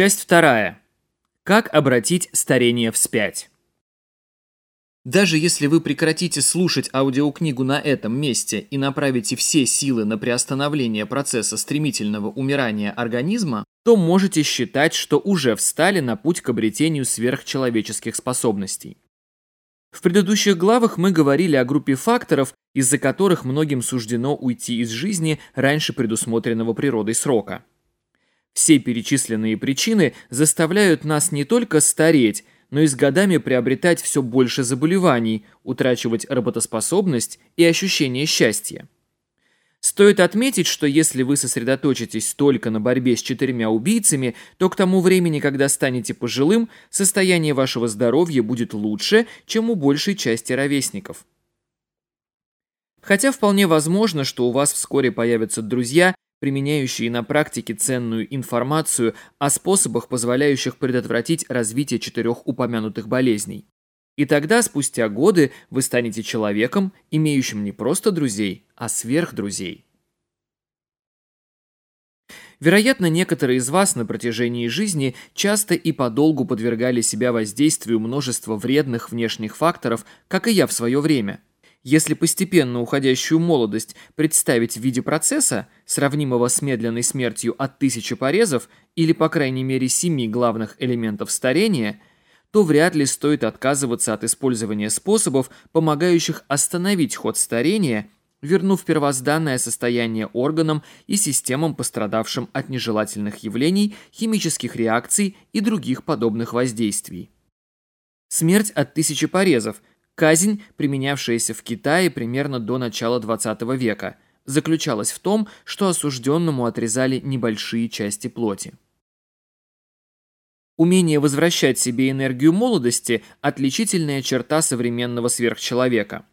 Часть вторая. Как обратить старение вспять? Даже если вы прекратите слушать аудиокнигу на этом месте и направите все силы на приостановление процесса стремительного умирания организма, то можете считать, что уже встали на путь к обретению сверхчеловеческих способностей. В предыдущих главах мы говорили о группе факторов, из-за которых многим суждено уйти из жизни раньше предусмотренного природой срока – все перечисленные причины заставляют нас не только стареть, но и с годами приобретать все больше заболеваний, утрачивать работоспособность и ощущение счастья. Стоит отметить, что если вы сосредоточитесь только на борьбе с четырьмя убийцами, то к тому времени, когда станете пожилым, состояние вашего здоровья будет лучше, чем у большей части ровесников. Хотя вполне возможно, что у вас вскоре появятся друзья, применяющие на практике ценную информацию о способах, позволяющих предотвратить развитие четырех упомянутых болезней. И тогда, спустя годы, вы станете человеком, имеющим не просто друзей, а сверхдрузей. Вероятно, некоторые из вас на протяжении жизни часто и подолгу подвергали себя воздействию множества вредных внешних факторов, как и я в свое время – если постепенно уходящую молодость представить в виде процесса, сравнимого с медленной смертью от тысячи порезов или, по крайней мере, семи главных элементов старения, то вряд ли стоит отказываться от использования способов, помогающих остановить ход старения, вернув первозданное состояние органам и системам, пострадавшим от нежелательных явлений, химических реакций и других подобных воздействий. Смерть от тысячи порезов – Казнь, применявшаяся в Китае примерно до начала 20 века, заключалась в том, что осужденному отрезали небольшие части плоти. Умение возвращать себе энергию молодости – отличительная черта современного сверхчеловека.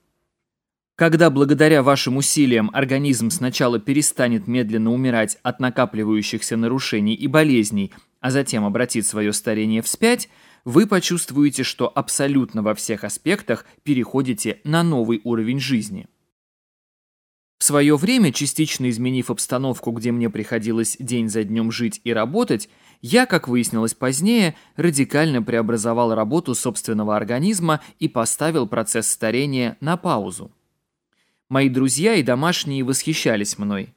Когда благодаря вашим усилиям организм сначала перестанет медленно умирать от накапливающихся нарушений и болезней, а затем обратит свое старение вспять – вы почувствуете, что абсолютно во всех аспектах переходите на новый уровень жизни. В свое время, частично изменив обстановку, где мне приходилось день за днем жить и работать, я, как выяснилось позднее, радикально преобразовал работу собственного организма и поставил процесс старения на паузу. Мои друзья и домашние восхищались мной –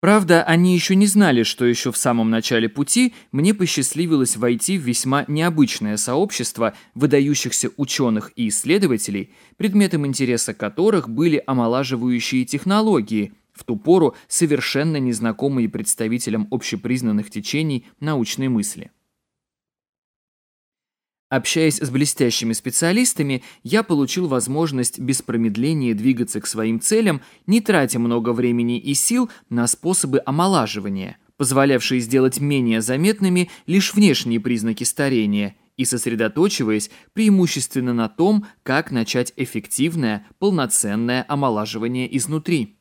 Правда, они еще не знали, что еще в самом начале пути мне посчастливилось войти в весьма необычное сообщество выдающихся ученых и исследователей, предметом интереса которых были омолаживающие технологии, в ту пору совершенно незнакомые представителям общепризнанных течений научной мысли. Общаясь с блестящими специалистами, я получил возможность без промедления двигаться к своим целям, не тратя много времени и сил на способы омолаживания, позволявшие сделать менее заметными лишь внешние признаки старения, и сосредоточиваясь преимущественно на том, как начать эффективное, полноценное омолаживание изнутри.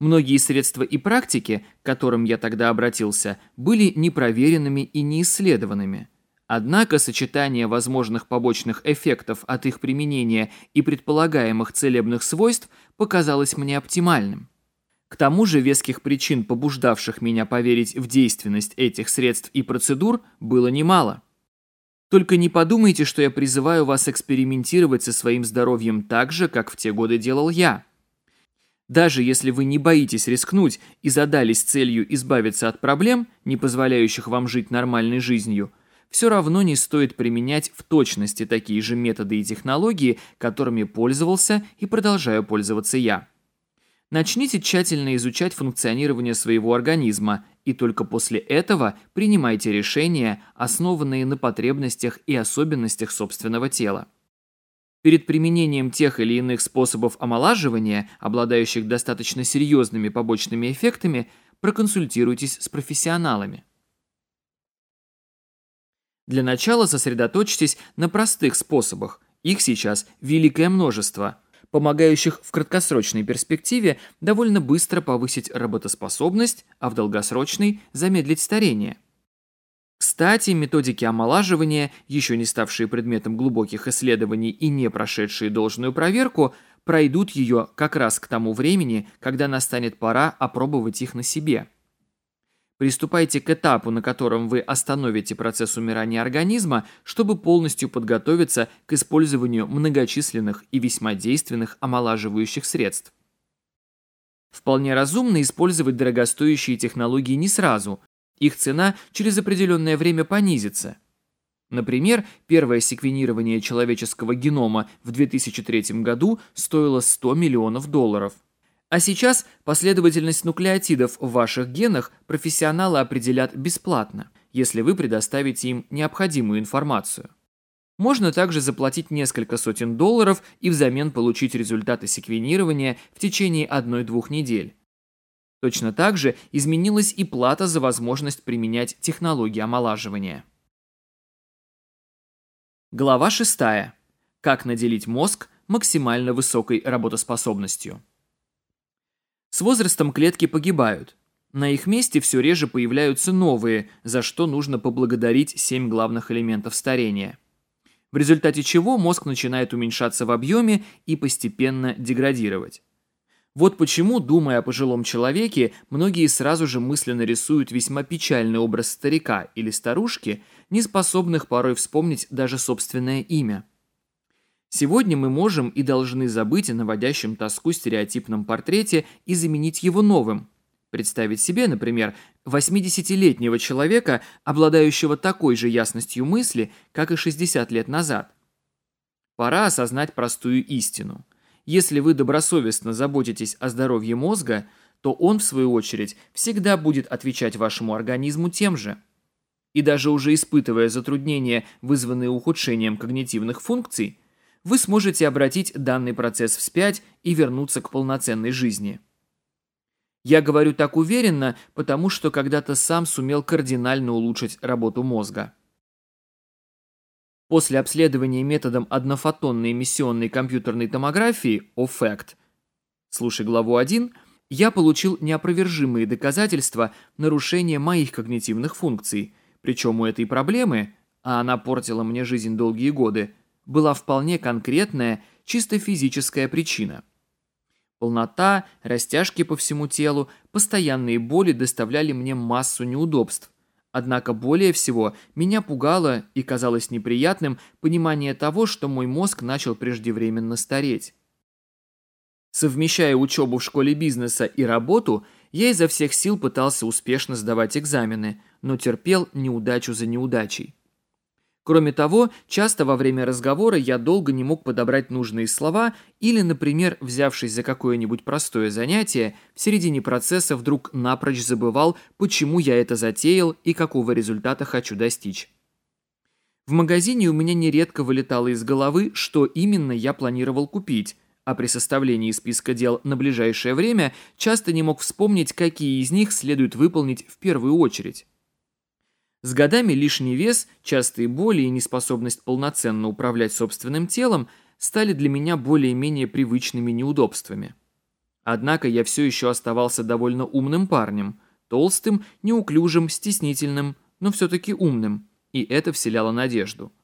Многие средства и практики, к которым я тогда обратился, были непроверенными и неисследованными – Однако сочетание возможных побочных эффектов от их применения и предполагаемых целебных свойств показалось мне оптимальным. К тому же веских причин, побуждавших меня поверить в действенность этих средств и процедур, было немало. Только не подумайте, что я призываю вас экспериментировать со своим здоровьем так же, как в те годы делал я. Даже если вы не боитесь рискнуть и задались целью избавиться от проблем, не позволяющих вам жить нормальной жизнью – все равно не стоит применять в точности такие же методы и технологии, которыми пользовался и продолжаю пользоваться я. Начните тщательно изучать функционирование своего организма, и только после этого принимайте решения, основанные на потребностях и особенностях собственного тела. Перед применением тех или иных способов омолаживания, обладающих достаточно серьезными побочными эффектами, проконсультируйтесь с профессионалами. Для начала сосредоточьтесь на простых способах, их сейчас великое множество, помогающих в краткосрочной перспективе довольно быстро повысить работоспособность, а в долгосрочной – замедлить старение. Кстати, методики омолаживания, еще не ставшие предметом глубоких исследований и не прошедшие должную проверку, пройдут ее как раз к тому времени, когда настанет пора опробовать их на себе. Приступайте к этапу, на котором вы остановите процесс умирания организма, чтобы полностью подготовиться к использованию многочисленных и весьма действенных омолаживающих средств. Вполне разумно использовать дорогостоящие технологии не сразу. Их цена через определенное время понизится. Например, первое секвенирование человеческого генома в 2003 году стоило 100 миллионов долларов. А сейчас последовательность нуклеотидов в ваших генах профессионалы определят бесплатно, если вы предоставите им необходимую информацию. Можно также заплатить несколько сотен долларов и взамен получить результаты секвенирования в течение 1-2 недель. Точно так же изменилась и плата за возможность применять технологии омолаживания. Глава 6. Как наделить мозг максимально высокой работоспособностью. С возрастом клетки погибают. На их месте все реже появляются новые, за что нужно поблагодарить семь главных элементов старения. В результате чего мозг начинает уменьшаться в объеме и постепенно деградировать. Вот почему, думая о пожилом человеке, многие сразу же мысленно рисуют весьма печальный образ старика или старушки, не способных порой вспомнить даже собственное имя – Сегодня мы можем и должны забыть о наводящем тоску стереотипном портрете и заменить его новым. Представить себе, например, 80-летнего человека, обладающего такой же ясностью мысли, как и 60 лет назад. Пора осознать простую истину. Если вы добросовестно заботитесь о здоровье мозга, то он, в свою очередь, всегда будет отвечать вашему организму тем же – и даже уже испытывая затруднения, вызванные ухудшением когнитивных функций, вы сможете обратить данный процесс вспять и вернуться к полноценной жизни. Я говорю так уверенно, потому что когда-то сам сумел кардинально улучшить работу мозга. После обследования методом однофотонной эмиссионной компьютерной томографии (ofact, слушай главу 1, я получил неопровержимые доказательства нарушения моих когнитивных функций, причем у этой проблемы, а она портила мне жизнь долгие годы – была вполне конкретная, чисто физическая причина. Полнота, растяжки по всему телу, постоянные боли доставляли мне массу неудобств. Однако более всего меня пугало и казалось неприятным понимание того, что мой мозг начал преждевременно стареть. Совмещая учебу в школе бизнеса и работу, я изо всех сил пытался успешно сдавать экзамены, но терпел неудачу за неудачей. Кроме того, часто во время разговора я долго не мог подобрать нужные слова или, например, взявшись за какое-нибудь простое занятие, в середине процесса вдруг напрочь забывал, почему я это затеял и какого результата хочу достичь. В магазине у меня нередко вылетало из головы, что именно я планировал купить, а при составлении списка дел на ближайшее время часто не мог вспомнить, какие из них следует выполнить в первую очередь. С годами лишний вес, частые боли и неспособность полноценно управлять собственным телом стали для меня более-менее привычными неудобствами. Однако я все еще оставался довольно умным парнем, толстым, неуклюжим, стеснительным, но все-таки умным, и это вселяло надежду –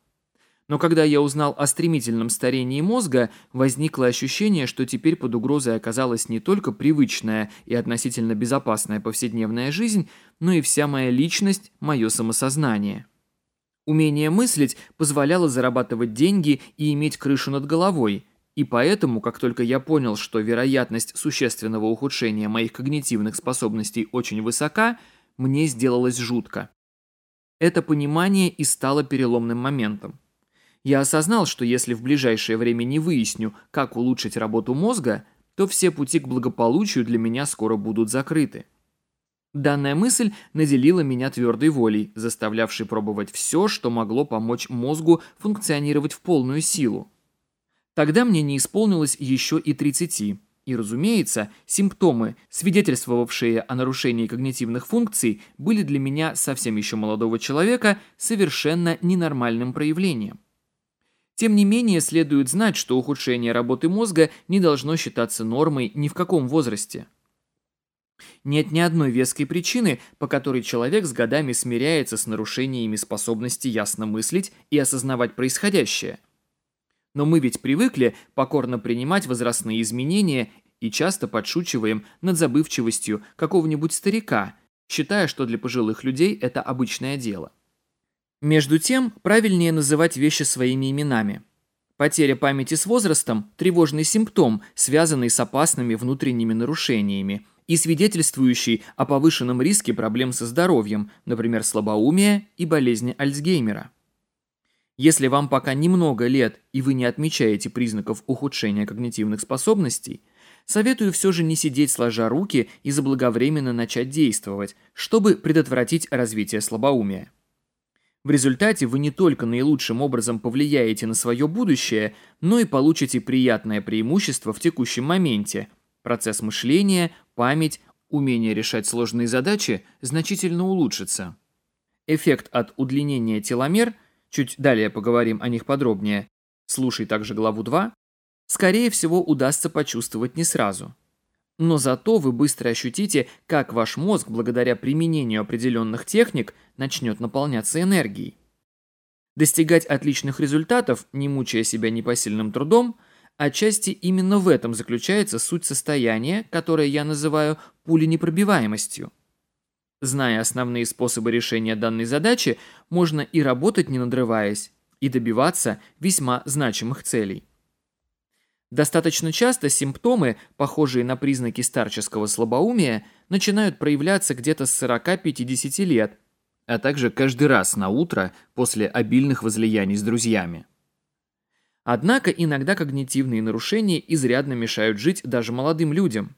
но когда я узнал о стремительном старении мозга, возникло ощущение, что теперь под угрозой оказалась не только привычная и относительно безопасная повседневная жизнь, но и вся моя личность, мое самосознание. Умение мыслить позволяло зарабатывать деньги и иметь крышу над головой. И поэтому, как только я понял, что вероятность существенного ухудшения моих когнитивных способностей очень высока, мне сделалось жутко. Это понимание и стало переломным моментом я осознал, что если в ближайшее время не выясню, как улучшить работу мозга, то все пути к благополучию для меня скоро будут закрыты. Данная мысль наделила меня твердой волей, заставлявшей пробовать все, что могло помочь мозгу функционировать в полную силу. Тогда мне не исполнилось еще и 30. И, разумеется, симптомы, свидетельствовавшие о нарушении когнитивных функций, были для меня совсем еще молодого человека совершенно ненормальным проявлением. Тем не менее, следует знать, что ухудшение работы мозга не должно считаться нормой ни в каком возрасте. Нет ни одной веской причины, по которой человек с годами смиряется с нарушениями способности ясно мыслить и осознавать происходящее. Но мы ведь привыкли покорно принимать возрастные изменения и часто подшучиваем над забывчивостью какого-нибудь старика, считая, что для пожилых людей это обычное дело. Между тем, правильнее называть вещи своими именами. Потеря памяти с возрастом – тревожный симптом, связанный с опасными внутренними нарушениями и свидетельствующий о повышенном риске проблем со здоровьем, например, слабоумия и болезни Альцгеймера. Если вам пока немного лет и вы не отмечаете признаков ухудшения когнитивных способностей, советую все же не сидеть сложа руки и заблаговременно начать действовать, чтобы предотвратить развитие слабоумия. В результате вы не только наилучшим образом повлияете на свое будущее, но и получите приятное преимущество в текущем моменте. Процесс мышления, память, умение решать сложные задачи значительно улучшится. Эффект от удлинения теломер, чуть далее поговорим о них подробнее, слушай также главу 2, скорее всего удастся почувствовать не сразу. Но зато вы быстро ощутите, как ваш мозг благодаря применению определенных техник начнет наполняться энергией. Достигать отличных результатов, не мучая себя непосильным трудом, отчасти именно в этом заключается суть состояния, которое я называю пуленепробиваемостью. Зная основные способы решения данной задачи, можно и работать не надрываясь, и добиваться весьма значимых целей. Достаточно часто симптомы, похожие на признаки старческого слабоумия, начинают проявляться где-то с 40-50 лет, а также каждый раз на утро после обильных возлияний с друзьями. Однако иногда когнитивные нарушения изрядно мешают жить даже молодым людям.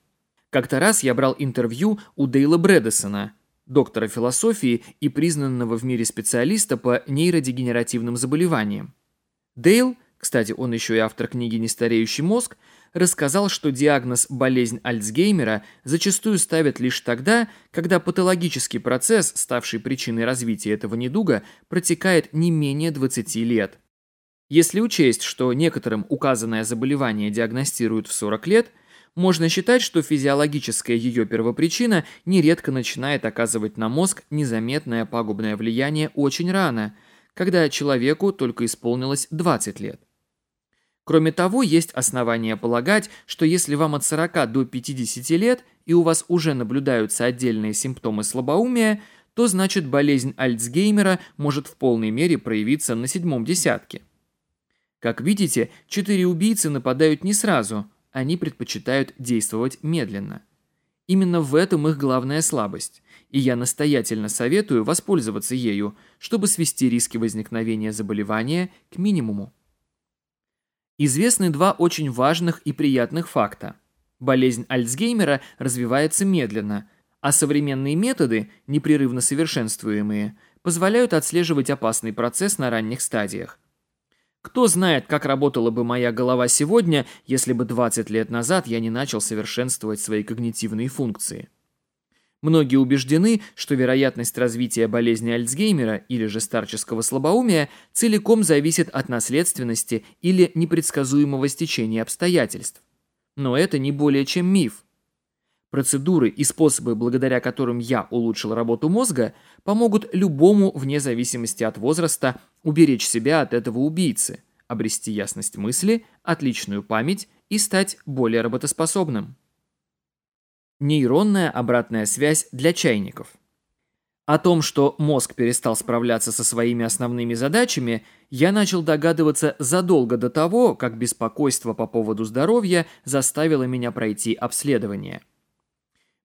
Как-то раз я брал интервью у Дейла Брэдесона, доктора философии и признанного в мире специалиста по нейродегенеративным заболеваниям. Дейл – кстати, он еще и автор книги «Нестареющий мозг», рассказал, что диагноз «болезнь Альцгеймера» зачастую ставят лишь тогда, когда патологический процесс, ставший причиной развития этого недуга, протекает не менее 20 лет. Если учесть, что некоторым указанное заболевание диагностируют в 40 лет, можно считать, что физиологическая ее первопричина нередко начинает оказывать на мозг незаметное пагубное влияние очень рано, когда человеку только исполнилось 20 лет. Кроме того, есть основания полагать, что если вам от 40 до 50 лет и у вас уже наблюдаются отдельные симптомы слабоумия, то значит болезнь Альцгеймера может в полной мере проявиться на седьмом десятке. Как видите, четыре убийцы нападают не сразу, они предпочитают действовать медленно. Именно в этом их главная слабость, и я настоятельно советую воспользоваться ею, чтобы свести риски возникновения заболевания к минимуму. Известны два очень важных и приятных факта. Болезнь Альцгеймера развивается медленно, а современные методы, непрерывно совершенствуемые, позволяют отслеживать опасный процесс на ранних стадиях. Кто знает, как работала бы моя голова сегодня, если бы 20 лет назад я не начал совершенствовать свои когнитивные функции. Многие убеждены, что вероятность развития болезни Альцгеймера или же старческого слабоумия целиком зависит от наследственности или непредсказуемого стечения обстоятельств. Но это не более чем миф. Процедуры и способы, благодаря которым я улучшил работу мозга, помогут любому, вне зависимости от возраста, уберечь себя от этого убийцы, обрести ясность мысли, отличную память и стать более работоспособным. Нейронная обратная связь для чайников. О том, что мозг перестал справляться со своими основными задачами, я начал догадываться задолго до того, как беспокойство по поводу здоровья заставило меня пройти обследование.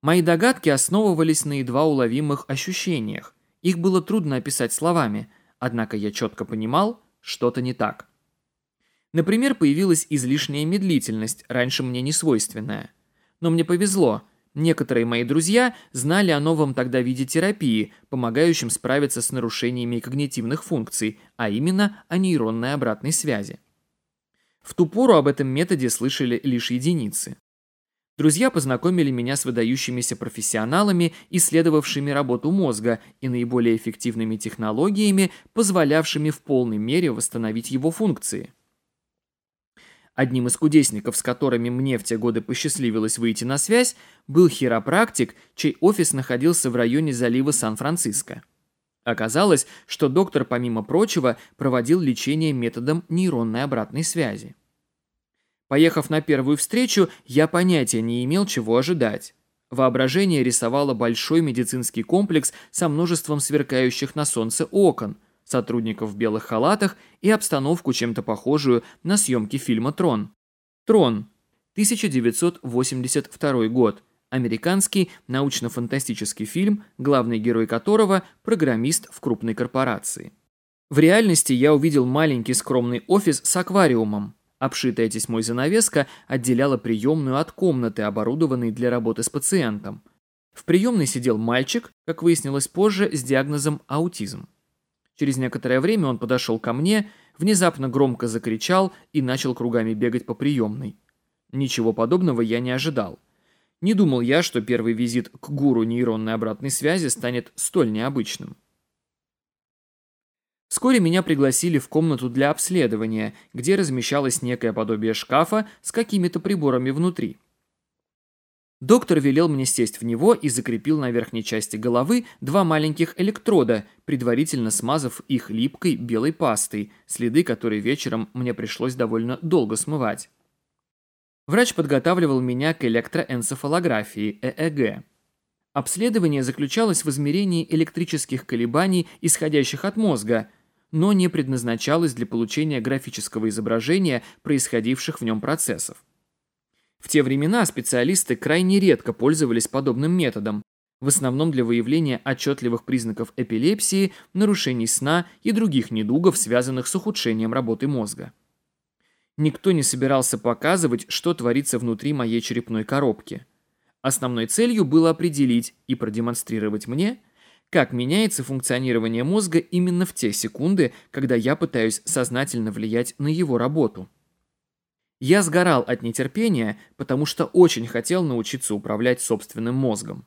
Мои догадки основывались на едва уловимых ощущениях. Их было трудно описать словами, однако я четко понимал, что-то не так. Например, появилась излишняя медлительность, раньше мне не свойственная. Но мне повезло – Некоторые мои друзья знали о новом тогда виде терапии, помогающем справиться с нарушениями когнитивных функций, а именно о нейронной обратной связи. В ту пору об этом методе слышали лишь единицы. Друзья познакомили меня с выдающимися профессионалами, исследовавшими работу мозга и наиболее эффективными технологиями, позволявшими в полной мере восстановить его функции – Одним из кудесников, с которыми мне в те годы посчастливилось выйти на связь, был хиропрактик, чей офис находился в районе залива Сан-Франциско. Оказалось, что доктор, помимо прочего, проводил лечение методом нейронной обратной связи. Поехав на первую встречу, я понятия не имел, чего ожидать. Воображение рисовало большой медицинский комплекс со множеством сверкающих на солнце окон – сотрудников в белых халатах и обстановку, чем-то похожую на съемки фильма «Трон». «Трон» 1982 год. Американский научно-фантастический фильм, главный герой которого – программист в крупной корпорации. В реальности я увидел маленький скромный офис с аквариумом. Обшитая тесьмой занавеска отделяла приемную от комнаты, оборудованной для работы с пациентом. В приемной сидел мальчик, как выяснилось позже, с диагнозом аутизм. Через некоторое время он подошел ко мне, внезапно громко закричал и начал кругами бегать по приемной. Ничего подобного я не ожидал. Не думал я, что первый визит к гуру нейронной обратной связи станет столь необычным. Вскоре меня пригласили в комнату для обследования, где размещалось некое подобие шкафа с какими-то приборами внутри. Доктор велел мне сесть в него и закрепил на верхней части головы два маленьких электрода, предварительно смазав их липкой белой пастой, следы которой вечером мне пришлось довольно долго смывать. Врач подготавливал меня к электроэнцефалографии ЭЭГ. Обследование заключалось в измерении электрических колебаний, исходящих от мозга, но не предназначалось для получения графического изображения происходивших в нем процессов. В те времена специалисты крайне редко пользовались подобным методом, в основном для выявления отчетливых признаков эпилепсии, нарушений сна и других недугов, связанных с ухудшением работы мозга. Никто не собирался показывать, что творится внутри моей черепной коробки. Основной целью было определить и продемонстрировать мне, как меняется функционирование мозга именно в те секунды, когда я пытаюсь сознательно влиять на его работу. Я сгорал от нетерпения, потому что очень хотел научиться управлять собственным мозгом.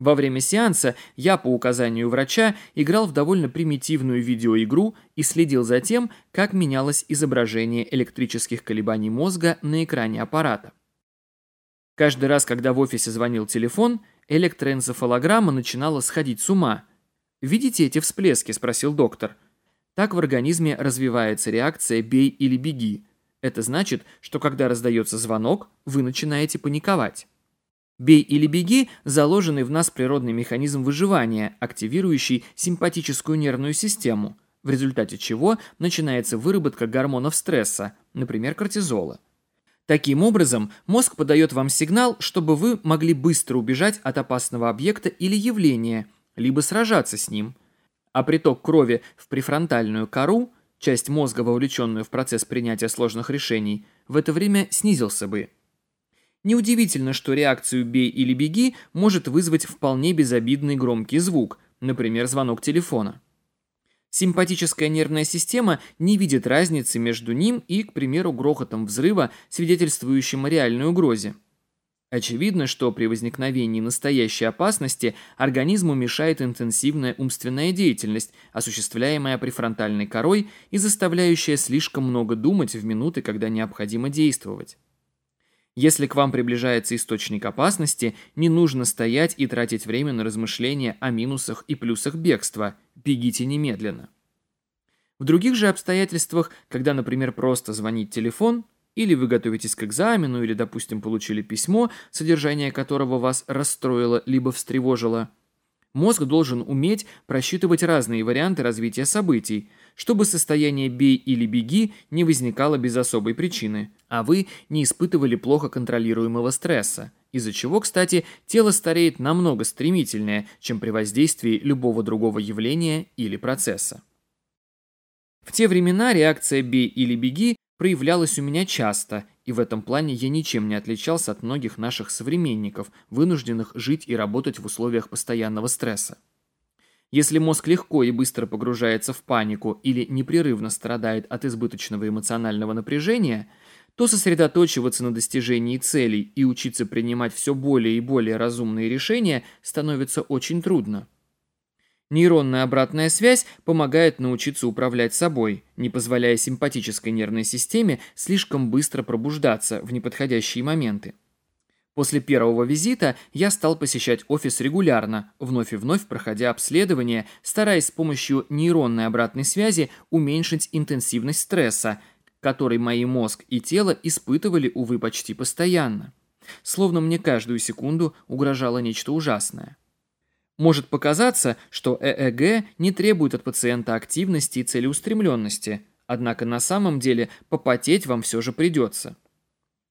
Во время сеанса я, по указанию врача, играл в довольно примитивную видеоигру и следил за тем, как менялось изображение электрических колебаний мозга на экране аппарата. Каждый раз, когда в офисе звонил телефон, электроэнцефалограмма начинала сходить с ума. «Видите эти всплески?» – спросил доктор. Так в организме развивается реакция «бей или беги», это значит, что когда раздается звонок, вы начинаете паниковать. «Бей или беги» – заложенный в нас природный механизм выживания, активирующий симпатическую нервную систему, в результате чего начинается выработка гормонов стресса, например, кортизола. Таким образом, мозг подает вам сигнал, чтобы вы могли быстро убежать от опасного объекта или явления, либо сражаться с ним. А приток крови в префронтальную кору – часть мозга, вовлеченную в процесс принятия сложных решений, в это время снизился бы. Неудивительно, что реакцию «бей или беги» может вызвать вполне безобидный громкий звук, например, звонок телефона. Симпатическая нервная система не видит разницы между ним и, к примеру, грохотом взрыва, свидетельствующим о реальной угрозе. Очевидно, что при возникновении настоящей опасности организму мешает интенсивная умственная деятельность, осуществляемая префронтальной корой и заставляющая слишком много думать в минуты, когда необходимо действовать. Если к вам приближается источник опасности, не нужно стоять и тратить время на размышления о минусах и плюсах бегства. Бегите немедленно. В других же обстоятельствах, когда, например, просто звонить телефон, или вы готовитесь к экзамену, или, допустим, получили письмо, содержание которого вас расстроило, либо встревожило. Мозг должен уметь просчитывать разные варианты развития событий, чтобы состояние «бей или беги» не возникало без особой причины, а вы не испытывали плохо контролируемого стресса, из-за чего, кстати, тело стареет намного стремительнее, чем при воздействии любого другого явления или процесса. В те времена реакция «бей или беги» проявлялась у меня часто, и в этом плане я ничем не отличался от многих наших современников, вынужденных жить и работать в условиях постоянного стресса. Если мозг легко и быстро погружается в панику или непрерывно страдает от избыточного эмоционального напряжения, то сосредоточиваться на достижении целей и учиться принимать все более и более разумные решения становится очень трудно. Нейронная обратная связь помогает научиться управлять собой, не позволяя симпатической нервной системе слишком быстро пробуждаться в неподходящие моменты. После первого визита я стал посещать офис регулярно, вновь и вновь проходя обследование, стараясь с помощью нейронной обратной связи уменьшить интенсивность стресса, который мои мозг и тело испытывали, увы, почти постоянно. Словно мне каждую секунду угрожало нечто ужасное. Может показаться, что ЭЭГ не требует от пациента активности и целеустремленности, однако на самом деле попотеть вам все же придется.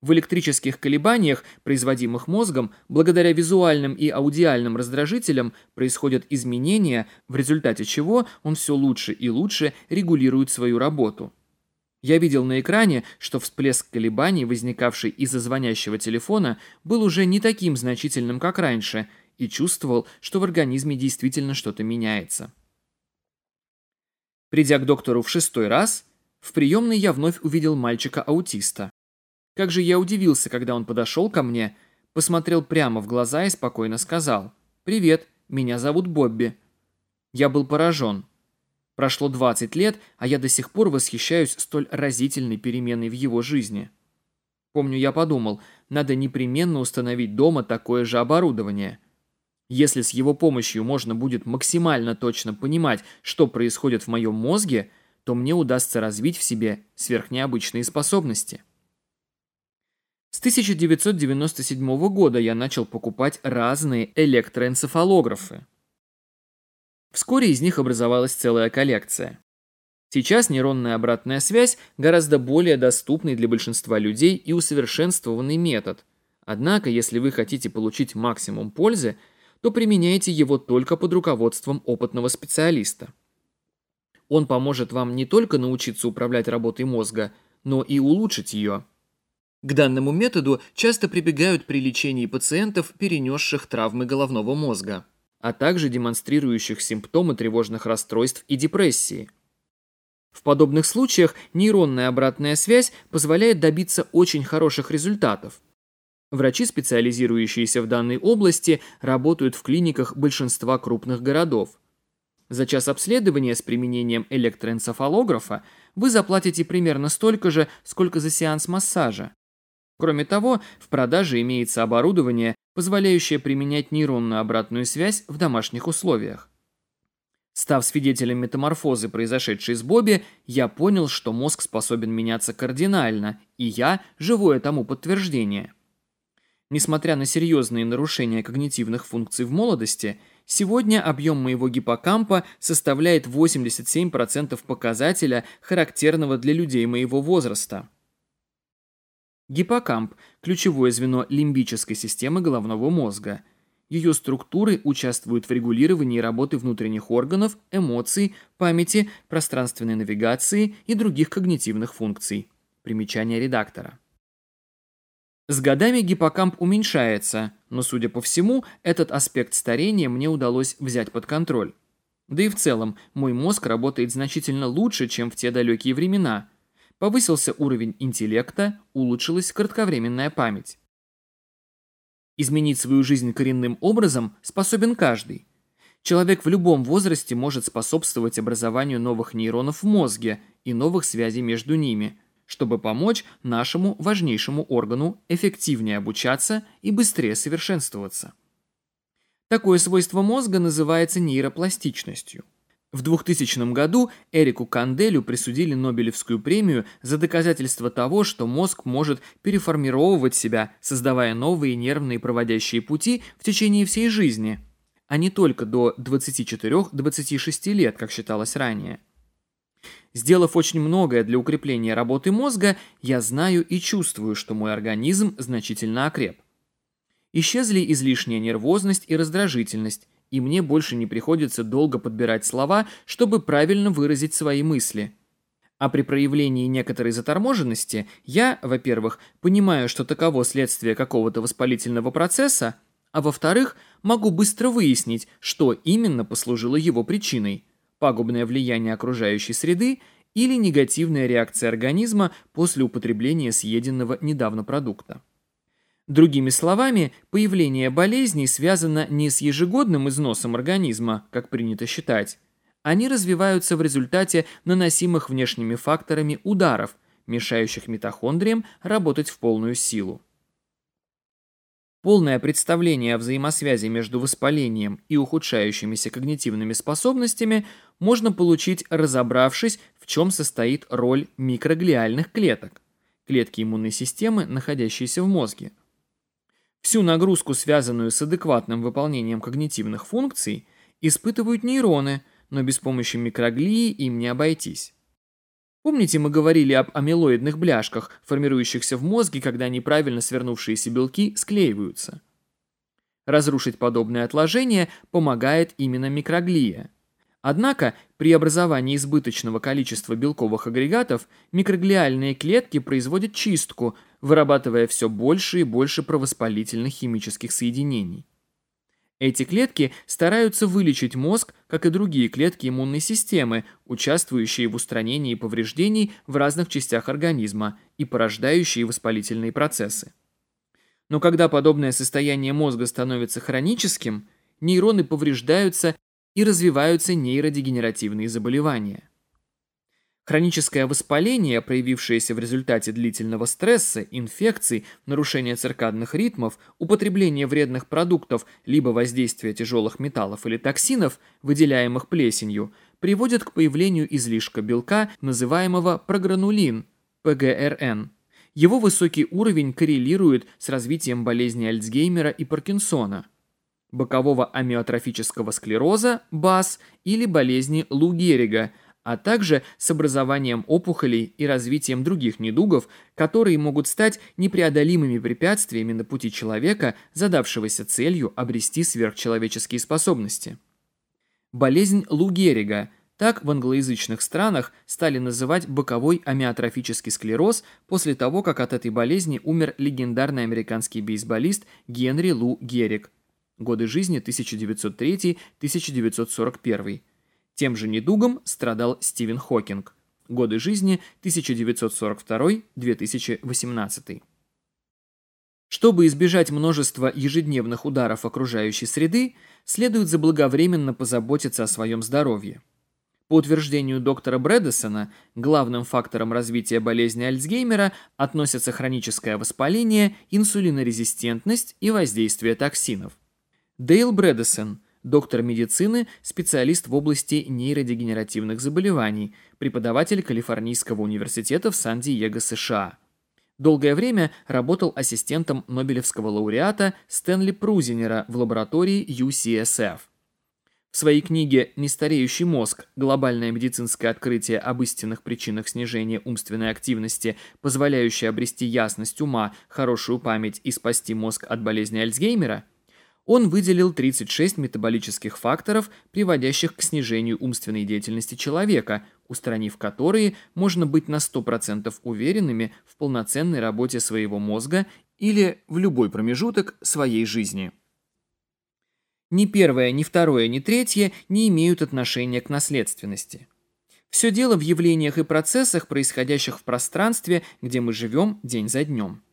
В электрических колебаниях, производимых мозгом, благодаря визуальным и аудиальным раздражителям происходят изменения, в результате чего он все лучше и лучше регулирует свою работу. Я видел на экране, что всплеск колебаний, возникавший из-за звонящего телефона, был уже не таким значительным, как раньше – и чувствовал, что в организме действительно что-то меняется. Придя к доктору в шестой раз, в приемной я вновь увидел мальчика-аутиста. Как же я удивился, когда он подошел ко мне, посмотрел прямо в глаза и спокойно сказал «Привет, меня зовут Бобби». Я был поражен. Прошло 20 лет, а я до сих пор восхищаюсь столь разительной переменой в его жизни. Помню, я подумал, надо непременно установить дома такое же оборудование. Если с его помощью можно будет максимально точно понимать, что происходит в моем мозге, то мне удастся развить в себе сверхнеобычные способности. С 1997 года я начал покупать разные электроэнцефалографы. Вскоре из них образовалась целая коллекция. Сейчас нейронная обратная связь гораздо более доступный для большинства людей и усовершенствованный метод. Однако, если вы хотите получить максимум пользы – то применяйте его только под руководством опытного специалиста. Он поможет вам не только научиться управлять работой мозга, но и улучшить ее. К данному методу часто прибегают при лечении пациентов, перенесших травмы головного мозга, а также демонстрирующих симптомы тревожных расстройств и депрессии. В подобных случаях нейронная обратная связь позволяет добиться очень хороших результатов – Врачи, специализирующиеся в данной области, работают в клиниках большинства крупных городов. За час обследования с применением электроэнцефалографа вы заплатите примерно столько же, сколько за сеанс массажа. Кроме того, в продаже имеется оборудование, позволяющее применять нейронную обратную связь в домашних условиях. Став свидетелем метаморфозы, произошедшей с Бобби, я понял, что мозг способен меняться кардинально, и я – живое тому подтверждение – Несмотря на серьезные нарушения когнитивных функций в молодости, сегодня объем моего гиппокампа составляет 87% показателя, характерного для людей моего возраста. Гиппокамп – ключевое звено лимбической системы головного мозга. Ее структуры участвуют в регулировании работы внутренних органов, эмоций, памяти, пространственной навигации и других когнитивных функций. Примечание редактора. С годами гиппокамп уменьшается, но, судя по всему, этот аспект старения мне удалось взять под контроль. Да и в целом, мой мозг работает значительно лучше, чем в те далекие времена. Повысился уровень интеллекта, улучшилась кратковременная память. Изменить свою жизнь коренным образом способен каждый. Человек в любом возрасте может способствовать образованию новых нейронов в мозге и новых связей между ними – чтобы помочь нашему важнейшему органу эффективнее обучаться и быстрее совершенствоваться. Такое свойство мозга называется нейропластичностью. В 2000 году Эрику Канделю присудили Нобелевскую премию за доказательство того, что мозг может переформировывать себя, создавая новые нервные проводящие пути в течение всей жизни, а не только до 24-26 лет, как считалось ранее. Сделав очень многое для укрепления работы мозга, я знаю и чувствую, что мой организм значительно окреп. Исчезли излишняя нервозность и раздражительность, и мне больше не приходится долго подбирать слова, чтобы правильно выразить свои мысли. А при проявлении некоторой заторможенности я, во-первых, понимаю, что таково следствие какого-то воспалительного процесса, а во-вторых, могу быстро выяснить, что именно послужило его причиной – пагубное влияние окружающей среды или негативная реакция организма после употребления съеденного недавно продукта. Другими словами, появление болезней связано не с ежегодным износом организма, как принято считать. Они развиваются в результате наносимых внешними факторами ударов, мешающих митохондриям работать в полную силу. Полное представление о взаимосвязи между воспалением и ухудшающимися когнитивными способностями можно получить, разобравшись, в чем состоит роль микроглиальных клеток, клетки иммунной системы, находящиеся в мозге. Всю нагрузку, связанную с адекватным выполнением когнитивных функций, испытывают нейроны, но без помощи микроглии им не обойтись. Помните, мы говорили об амилоидных бляшках, формирующихся в мозге, когда неправильно свернувшиеся белки склеиваются? Разрушить подобное отложение помогает именно микроглия. Однако, при образовании избыточного количества белковых агрегатов, микроглиальные клетки производят чистку, вырабатывая все больше и больше провоспалительных химических соединений. Эти клетки стараются вылечить мозг, как и другие клетки иммунной системы, участвующие в устранении повреждений в разных частях организма и порождающие воспалительные процессы. Но когда подобное состояние мозга становится хроническим, нейроны повреждаются и развиваются нейродегенеративные заболевания. Хроническое воспаление, проявившееся в результате длительного стресса, инфекций, нарушения циркадных ритмов, употребления вредных продуктов, либо воздействия тяжелых металлов или токсинов, выделяемых плесенью, приводит к появлению излишка белка, называемого програнулин, ПГРН. Его высокий уровень коррелирует с развитием болезни Альцгеймера и Паркинсона, бокового амиотрофического склероза, БАС или болезни Лу Геррига – а также с образованием опухолей и развитием других недугов, которые могут стать непреодолимыми препятствиями на пути человека, задавшегося целью обрести сверхчеловеческие способности. Болезнь Лугерига – так в англоязычных странах стали называть боковой амиотрофический склероз после того, как от этой болезни умер легендарный американский бейсболист Генри Лу Герик. Годы жизни 1903-1941. Тем же недугом страдал Стивен Хокинг. Годы жизни 1942-2018. Чтобы избежать множества ежедневных ударов окружающей среды, следует заблаговременно позаботиться о своем здоровье. По утверждению доктора Брэдесона, главным фактором развития болезни Альцгеймера относятся хроническое воспаление, инсулинорезистентность и воздействие токсинов. Дейл Брэдесон, доктор медицины, специалист в области нейродегенеративных заболеваний, преподаватель Калифорнийского университета в Сан-Диего, США. Долгое время работал ассистентом Нобелевского лауреата Стэнли Прузинера в лаборатории UCSF. В своей книге «Нестареющий мозг. Глобальное медицинское открытие об истинных причинах снижения умственной активности, позволяющее обрести ясность ума, хорошую память и спасти мозг от болезни Альцгеймера» Он выделил 36 метаболических факторов, приводящих к снижению умственной деятельности человека, устранив которые можно быть на 100% уверенными в полноценной работе своего мозга или в любой промежуток своей жизни. Ни первое, ни второе, ни третье не имеют отношения к наследственности. Все дело в явлениях и процессах, происходящих в пространстве, где мы живем день за днем.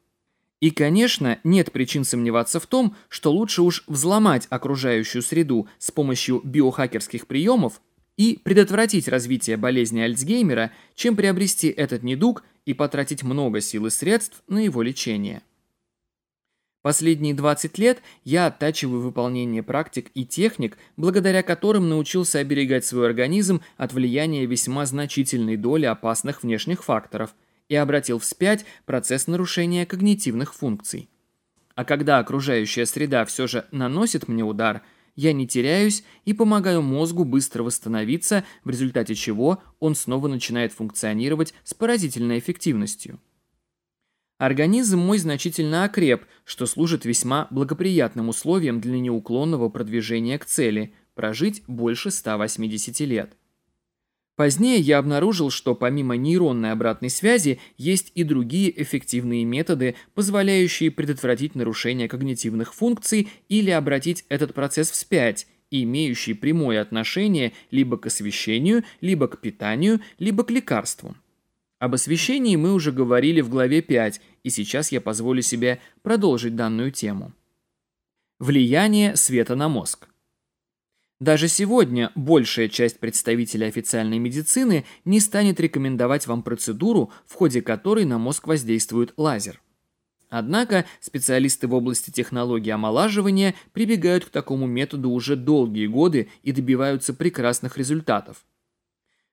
И, конечно, нет причин сомневаться в том, что лучше уж взломать окружающую среду с помощью биохакерских приемов и предотвратить развитие болезни Альцгеймера, чем приобрести этот недуг и потратить много сил и средств на его лечение. Последние 20 лет я оттачиваю выполнение практик и техник, благодаря которым научился оберегать свой организм от влияния весьма значительной доли опасных внешних факторов – и обратил вспять процесс нарушения когнитивных функций. А когда окружающая среда все же наносит мне удар, я не теряюсь и помогаю мозгу быстро восстановиться, в результате чего он снова начинает функционировать с поразительной эффективностью. Организм мой значительно окреп, что служит весьма благоприятным условием для неуклонного продвижения к цели – прожить больше 180 лет. Позднее я обнаружил, что помимо нейронной обратной связи есть и другие эффективные методы, позволяющие предотвратить нарушение когнитивных функций или обратить этот процесс вспять, имеющие прямое отношение либо к освещению, либо к питанию, либо к лекарствам. Об освещении мы уже говорили в главе 5, и сейчас я позволю себе продолжить данную тему. Влияние света на мозг. Даже сегодня большая часть представителей официальной медицины не станет рекомендовать вам процедуру, в ходе которой на мозг воздействует лазер. Однако специалисты в области технологии омолаживания прибегают к такому методу уже долгие годы и добиваются прекрасных результатов.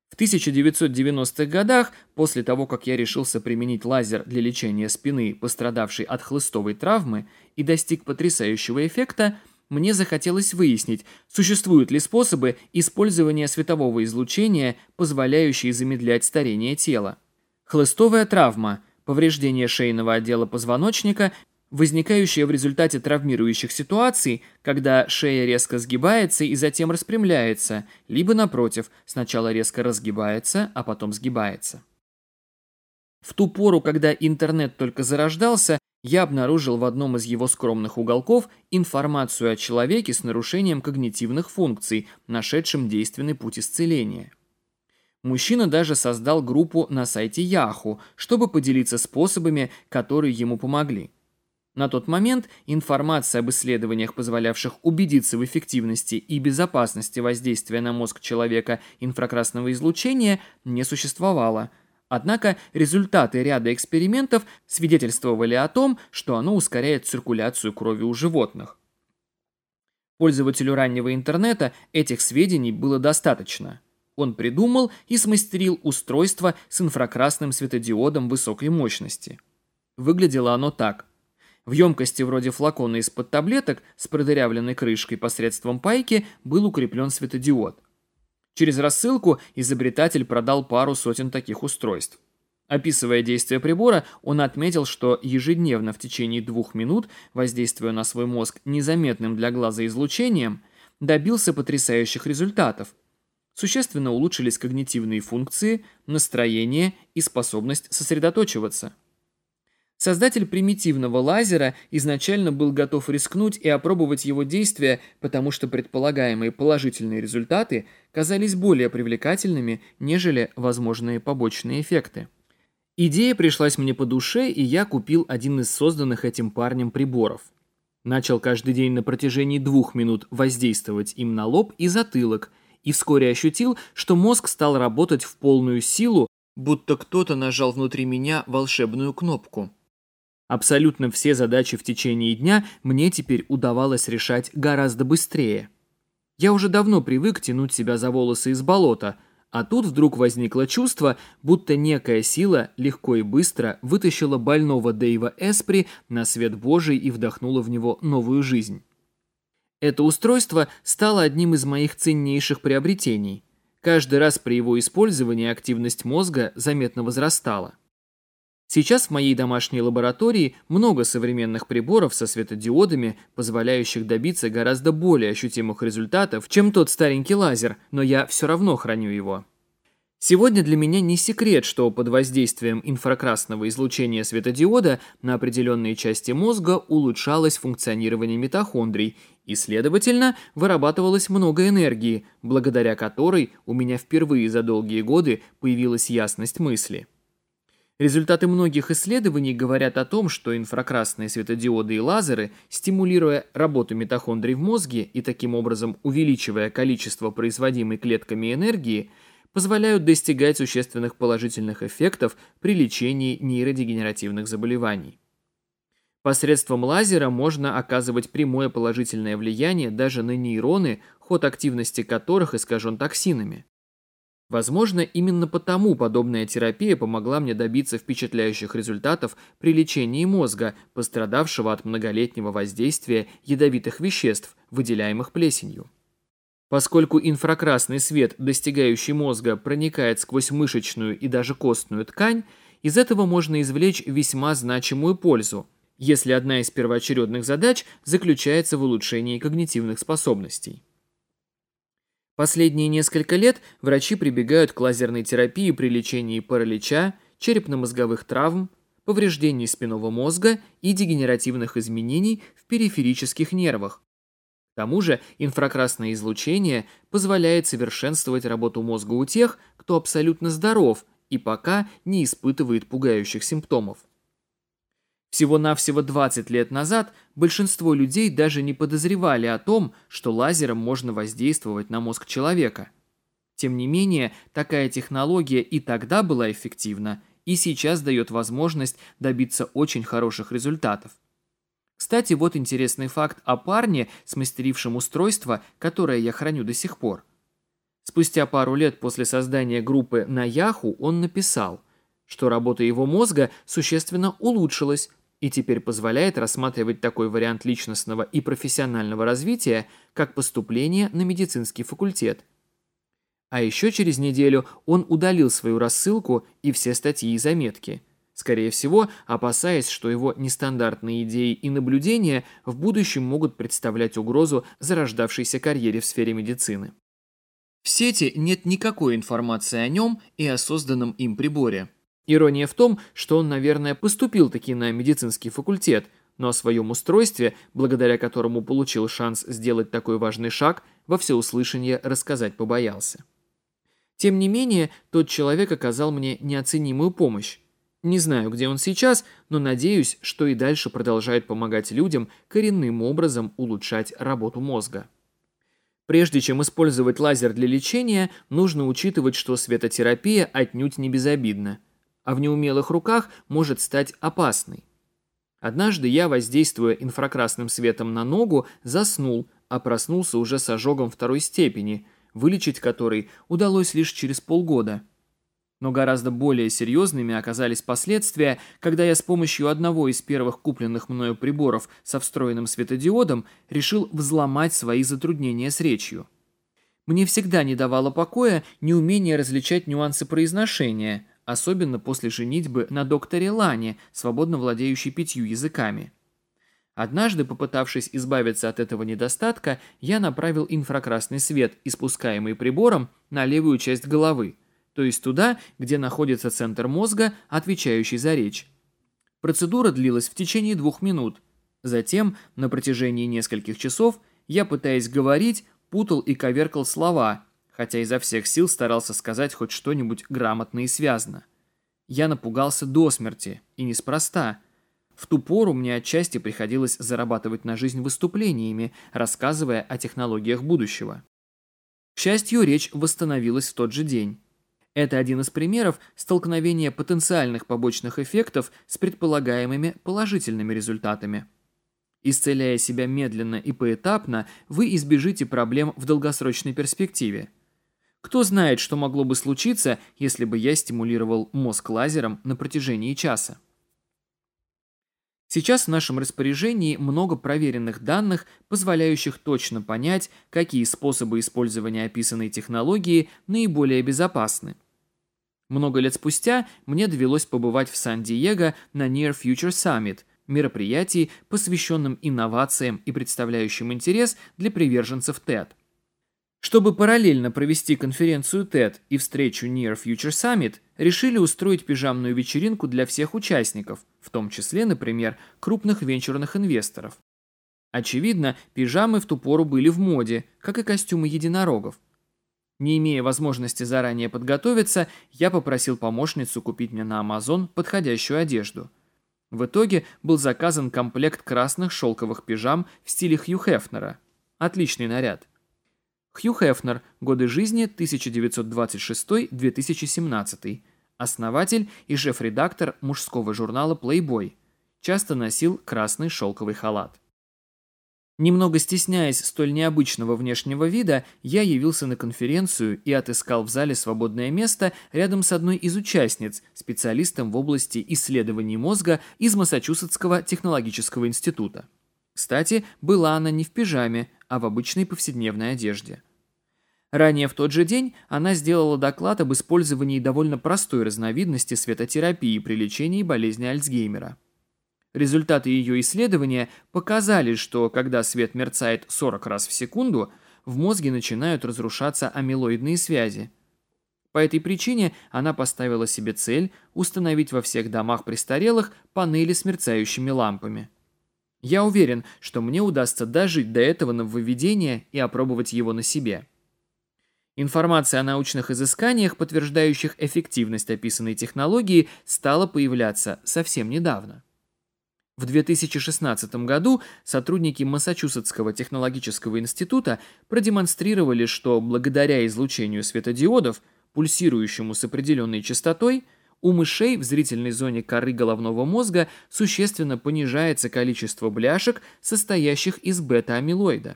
В 1990-х годах, после того, как я решился применить лазер для лечения спины, пострадавшей от хлыстовой травмы, и достиг потрясающего эффекта – мне захотелось выяснить, существуют ли способы использования светового излучения, позволяющие замедлять старение тела. Хлыстовая травма – повреждение шейного отдела позвоночника, возникающее в результате травмирующих ситуаций, когда шея резко сгибается и затем распрямляется, либо, напротив, сначала резко разгибается, а потом сгибается. В ту пору, когда интернет только зарождался, я обнаружил в одном из его скромных уголков информацию о человеке с нарушением когнитивных функций, нашедшем действенный путь исцеления. Мужчина даже создал группу на сайте Yahoo, чтобы поделиться способами, которые ему помогли. На тот момент информация об исследованиях, позволявших убедиться в эффективности и безопасности воздействия на мозг человека инфракрасного излучения, не существовала – Однако результаты ряда экспериментов свидетельствовали о том, что оно ускоряет циркуляцию крови у животных. Пользователю раннего интернета этих сведений было достаточно. Он придумал и смастерил устройство с инфракрасным светодиодом высокой мощности. Выглядело оно так. В емкости вроде флакона из-под таблеток с продырявленной крышкой посредством пайки был укреплен светодиод. Через рассылку изобретатель продал пару сотен таких устройств. Описывая действие прибора, он отметил, что ежедневно в течение двух минут, воздействуя на свой мозг незаметным для глаза излучением, добился потрясающих результатов. Существенно улучшились когнитивные функции, настроение и способность сосредоточиваться. Создатель примитивного лазера изначально был готов рискнуть и опробовать его действия, потому что предполагаемые положительные результаты казались более привлекательными, нежели возможные побочные эффекты. Идея пришлась мне по душе, и я купил один из созданных этим парнем приборов. Начал каждый день на протяжении двух минут воздействовать им на лоб и затылок, и вскоре ощутил, что мозг стал работать в полную силу, будто кто-то нажал внутри меня волшебную кнопку. Абсолютно все задачи в течение дня мне теперь удавалось решать гораздо быстрее. Я уже давно привык тянуть себя за волосы из болота, а тут вдруг возникло чувство, будто некая сила легко и быстро вытащила больного Дэйва Эспри на свет Божий и вдохнула в него новую жизнь. Это устройство стало одним из моих ценнейших приобретений. Каждый раз при его использовании активность мозга заметно возрастала. Сейчас в моей домашней лаборатории много современных приборов со светодиодами, позволяющих добиться гораздо более ощутимых результатов, чем тот старенький лазер, но я все равно храню его. Сегодня для меня не секрет, что под воздействием инфракрасного излучения светодиода на определенные части мозга улучшалось функционирование митохондрий, и, следовательно, вырабатывалось много энергии, благодаря которой у меня впервые за долгие годы появилась ясность мысли. Результаты многих исследований говорят о том, что инфракрасные светодиоды и лазеры, стимулируя работу митохондрий в мозге и таким образом увеличивая количество производимой клетками энергии, позволяют достигать существенных положительных эффектов при лечении нейродегенеративных заболеваний. Посредством лазера можно оказывать прямое положительное влияние даже на нейроны, ход активности которых искажен токсинами. Возможно, именно потому подобная терапия помогла мне добиться впечатляющих результатов при лечении мозга, пострадавшего от многолетнего воздействия ядовитых веществ, выделяемых плесенью. Поскольку инфракрасный свет, достигающий мозга, проникает сквозь мышечную и даже костную ткань, из этого можно извлечь весьма значимую пользу, если одна из первоочередных задач заключается в улучшении когнитивных способностей. Последние несколько лет врачи прибегают к лазерной терапии при лечении паралича, черепно-мозговых травм, повреждений спинного мозга и дегенеративных изменений в периферических нервах. К тому же инфракрасное излучение позволяет совершенствовать работу мозга у тех, кто абсолютно здоров и пока не испытывает пугающих симптомов. Всего-навсего 20 лет назад большинство людей даже не подозревали о том, что лазером можно воздействовать на мозг человека. Тем не менее, такая технология и тогда была эффективна, и сейчас дает возможность добиться очень хороших результатов. Кстати, вот интересный факт о парне, смастерившем устройство, которое я храню до сих пор. Спустя пару лет после создания группы на Яху он написал, что работа его мозга существенно улучшилась, и теперь позволяет рассматривать такой вариант личностного и профессионального развития, как поступление на медицинский факультет. А еще через неделю он удалил свою рассылку и все статьи и заметки. Скорее всего, опасаясь, что его нестандартные идеи и наблюдения в будущем могут представлять угрозу зарождавшейся карьере в сфере медицины. В сети нет никакой информации о нем и о созданном им приборе. Ирония в том, что он, наверное, поступил таки на медицинский факультет, но о своем устройстве, благодаря которому получил шанс сделать такой важный шаг, во всеуслышание рассказать побоялся. Тем не менее, тот человек оказал мне неоценимую помощь. Не знаю, где он сейчас, но надеюсь, что и дальше продолжает помогать людям коренным образом улучшать работу мозга. Прежде чем использовать лазер для лечения, нужно учитывать, что светотерапия отнюдь не безобидна – а в неумелых руках может стать опасной. Однажды я, воздействуя инфракрасным светом на ногу, заснул, а проснулся уже с ожогом второй степени, вылечить который удалось лишь через полгода. Но гораздо более серьезными оказались последствия, когда я с помощью одного из первых купленных мною приборов со встроенным светодиодом решил взломать свои затруднения с речью. Мне всегда не давало покоя неумение различать нюансы произношения, особенно после женитьбы на докторе Лане, свободно владеющей пятью языками. Однажды, попытавшись избавиться от этого недостатка, я направил инфракрасный свет, испускаемый прибором, на левую часть головы, то есть туда, где находится центр мозга, отвечающий за речь. Процедура длилась в течение двух минут. Затем, на протяжении нескольких часов, я, пытаясь говорить, путал и коверкал слова, хотя изо всех сил старался сказать хоть что-нибудь грамотно и связно. Я напугался до смерти, и неспроста. В ту пору мне отчасти приходилось зарабатывать на жизнь выступлениями, рассказывая о технологиях будущего. К счастью, речь восстановилась в тот же день. Это один из примеров столкновения потенциальных побочных эффектов с предполагаемыми положительными результатами. Исцеляя себя медленно и поэтапно, вы избежите проблем в долгосрочной перспективе – кто знает, что могло бы случиться, если бы я стимулировал мозг лазером на протяжении часа. Сейчас в нашем распоряжении много проверенных данных, позволяющих точно понять, какие способы использования описанной технологии наиболее безопасны. Много лет спустя мне довелось побывать в Сан-Диего на Near Future Summit, мероприятии, посвященном инновациям и представляющим интерес для приверженцев ТЭД. Чтобы параллельно провести конференцию TED и встречу Near Future Summit, решили устроить пижамную вечеринку для всех участников, в том числе, например, крупных венчурных инвесторов. Очевидно, пижамы в ту пору были в моде, как и костюмы единорогов. Не имея возможности заранее подготовиться, я попросил помощницу купить мне на Amazon подходящую одежду. В итоге был заказан комплект красных шелковых пижам в стиле Хью Хефнера. Отличный наряд. Хью Хефнер. Годы жизни 1926-2017. Основатель и шеф-редактор мужского журнала Playboy. Часто носил красный шелковый халат. Немного стесняясь столь необычного внешнего вида, я явился на конференцию и отыскал в зале свободное место рядом с одной из участниц, специалистом в области исследований мозга из Массачусетского технологического института. Кстати, была она не в пижаме, а в обычной повседневной одежде. Ранее в тот же день она сделала доклад об использовании довольно простой разновидности светотерапии при лечении болезни Альцгеймера. Результаты ее исследования показали, что когда свет мерцает 40 раз в секунду, в мозге начинают разрушаться амилоидные связи. По этой причине она поставила себе цель установить во всех домах престарелых панели с мерцающими лампами. Я уверен, что мне удастся дожить до этого нововведения и опробовать его на себе. Информация о научных изысканиях, подтверждающих эффективность описанной технологии, стала появляться совсем недавно. В 2016 году сотрудники Массачусетского технологического института продемонстрировали, что благодаря излучению светодиодов, пульсирующему с определенной частотой, у мышей в зрительной зоне коры головного мозга существенно понижается количество бляшек, состоящих из бета-амилоида.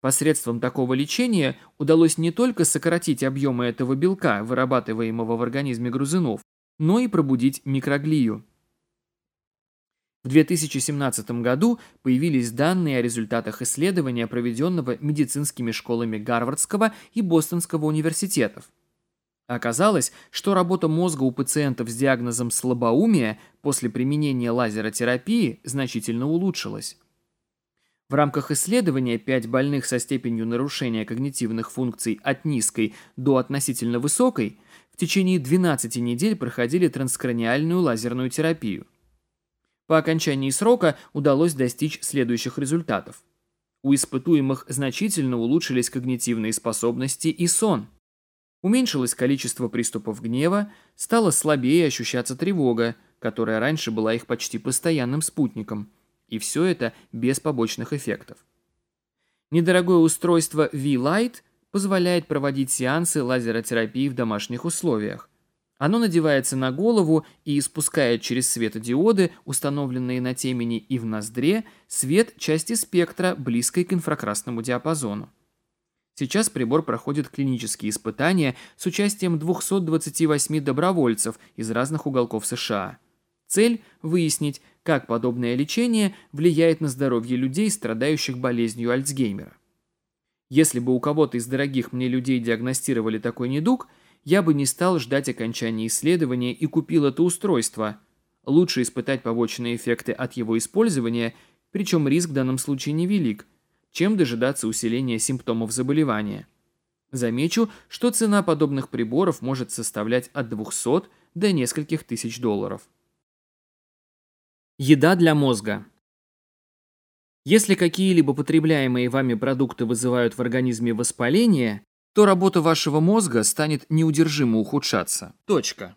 Посредством такого лечения удалось не только сократить объемы этого белка, вырабатываемого в организме грузинов, но и пробудить микроглию. В 2017 году появились данные о результатах исследования, проведенного медицинскими школами Гарвардского и Бостонского университетов. Оказалось, что работа мозга у пациентов с диагнозом слабоумия после применения лазеротерапии значительно улучшилась. В рамках исследования пять больных со степенью нарушения когнитивных функций от низкой до относительно высокой в течение 12 недель проходили транскраниальную лазерную терапию. По окончании срока удалось достичь следующих результатов. У испытуемых значительно улучшились когнитивные способности и сон. Уменьшилось количество приступов гнева, стало слабее ощущаться тревога, которая раньше была их почти постоянным спутником – и все это без побочных эффектов. Недорогое устройство V-Light позволяет проводить сеансы лазеротерапии в домашних условиях. Оно надевается на голову и испускает через светодиоды, установленные на темени и в ноздре, свет части спектра, близкой к инфракрасному диапазону. Сейчас прибор проходит клинические испытания с участием 228 добровольцев из разных уголков США. Цель – выяснить, как подобное лечение влияет на здоровье людей, страдающих болезнью Альцгеймера. Если бы у кого-то из дорогих мне людей диагностировали такой недуг, я бы не стал ждать окончания исследования и купил это устройство. Лучше испытать побочные эффекты от его использования, причем риск в данном случае невелик, чем дожидаться усиления симптомов заболевания. Замечу, что цена подобных приборов может составлять от 200 до нескольких тысяч долларов. Еда для мозга. Если какие-либо потребляемые вами продукты вызывают в организме воспаление, то работа вашего мозга станет неудержимо ухудшаться. Точка.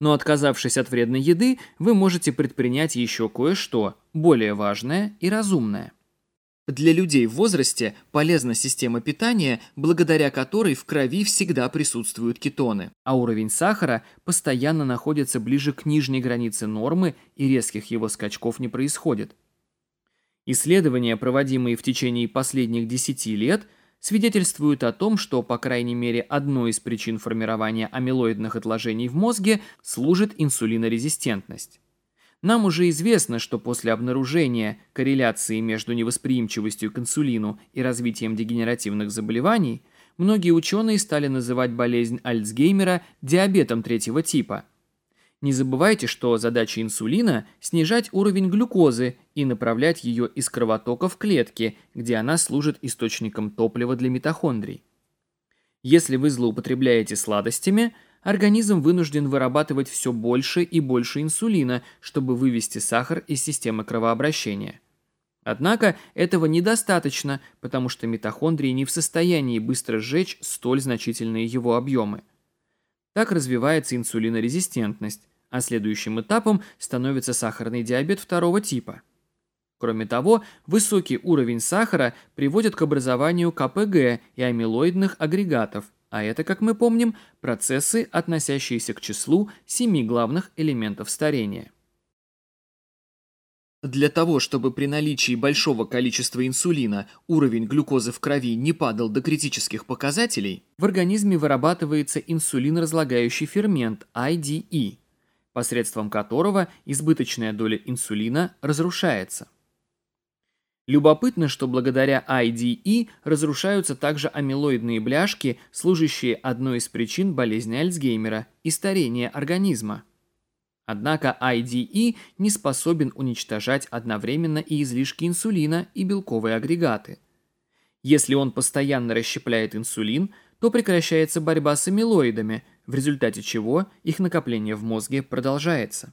Но отказавшись от вредной еды, вы можете предпринять еще кое-что более важное и разумное. Для людей в возрасте полезна система питания, благодаря которой в крови всегда присутствуют кетоны, а уровень сахара постоянно находится ближе к нижней границе нормы и резких его скачков не происходит. Исследования, проводимые в течение последних 10 лет, свидетельствуют о том, что, по крайней мере, одной из причин формирования амилоидных отложений в мозге служит инсулинорезистентность. Нам уже известно, что после обнаружения корреляции между невосприимчивостью к инсулину и развитием дегенеративных заболеваний, многие ученые стали называть болезнь Альцгеймера диабетом третьего типа. Не забывайте, что задача инсулина – снижать уровень глюкозы и направлять ее из кровотока в клетки, где она служит источником топлива для митохондрий. Если вы злоупотребляете сладостями – организм вынужден вырабатывать все больше и больше инсулина, чтобы вывести сахар из системы кровообращения. Однако этого недостаточно, потому что митохондрии не в состоянии быстро сжечь столь значительные его объемы. Так развивается инсулинорезистентность, а следующим этапом становится сахарный диабет второго типа. Кроме того, высокий уровень сахара приводит к образованию КПГ и амилоидных агрегатов – а это, как мы помним, процессы, относящиеся к числу семи главных элементов старения. Для того, чтобы при наличии большого количества инсулина уровень глюкозы в крови не падал до критических показателей, в организме вырабатывается инсулинразлагающий фермент IDE, посредством которого избыточная доля инсулина разрушается. Любопытно, что благодаря IDE разрушаются также амилоидные бляшки, служащие одной из причин болезни Альцгеймера и старения организма. Однако IDE не способен уничтожать одновременно и излишки инсулина, и белковые агрегаты. Если он постоянно расщепляет инсулин, то прекращается борьба с амилоидами, в результате чего их накопление в мозге продолжается.